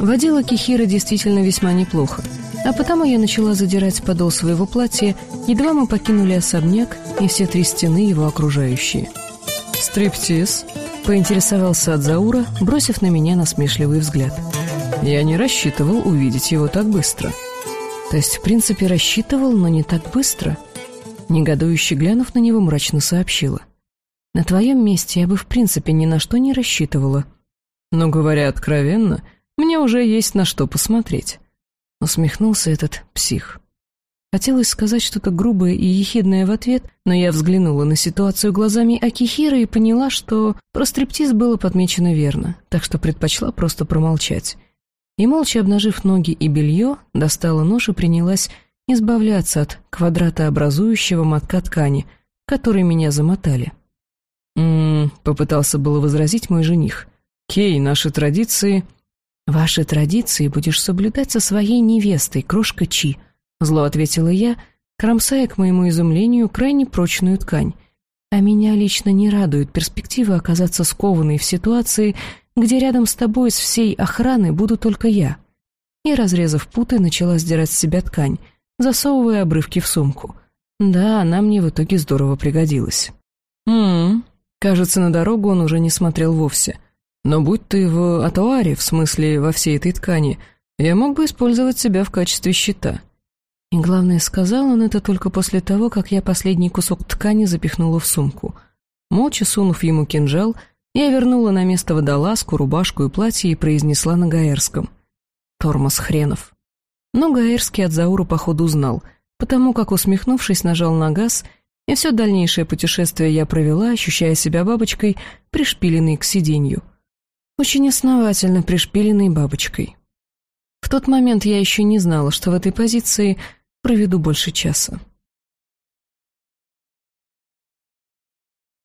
Водила Кихира действительно весьма неплохо, а потому я начала задирать подол своего платья, едва мы покинули особняк и все три стены его окружающие. «Стриптиз?» — поинтересовался Адзаура, бросив на меня насмешливый взгляд. Я не рассчитывал увидеть его так быстро. То есть, в принципе, рассчитывал, но не так быстро. Негодующе глянув на него, мрачно сообщила. «На твоем месте я бы в принципе ни на что не рассчитывала. Но, говоря откровенно, мне уже есть на что посмотреть». Усмехнулся этот псих. Хотелось сказать что-то грубое и ехидное в ответ, но я взглянула на ситуацию глазами Акихира и поняла, что про стриптиз было подмечено верно, так что предпочла просто промолчать. И, молча обнажив ноги и белье, достала нож и принялась избавляться от квадратообразующего мотка ткани, который меня замотали. «М-м-м», попытался было возразить мой жених. «Кей, наши традиции...» «Ваши традиции будешь соблюдать со своей невестой, крошка Чи», Зло ответила я, кромсая, к моему изумлению, крайне прочную ткань. А меня лично не радует перспектива оказаться скованной в ситуации, где рядом с тобой из всей охраны буду только я. И, разрезав путы, начала сдирать с себя ткань, засовывая обрывки в сумку. Да, она мне в итоге здорово пригодилась. «М-м-м», кажется, на дорогу он уже не смотрел вовсе. Но будь ты в атуаре, в смысле во всей этой ткани, я мог бы использовать себя в качестве щита. И главное, сказал он это только после того, как я последний кусок ткани запихнула в сумку. Молча сунув ему кинжал, я вернула на место водолазку, рубашку и платье и произнесла на гаэрском. «Тормоз хренов». Но гаэрский от Зауру походу знал, потому как, усмехнувшись, нажал на газ, и все дальнейшее путешествие я провела, ощущая себя бабочкой, пришпиленной к сиденью. Очень основательно пришпиленной бабочкой. В тот момент я еще не знала, что в этой позиции проведу больше часа.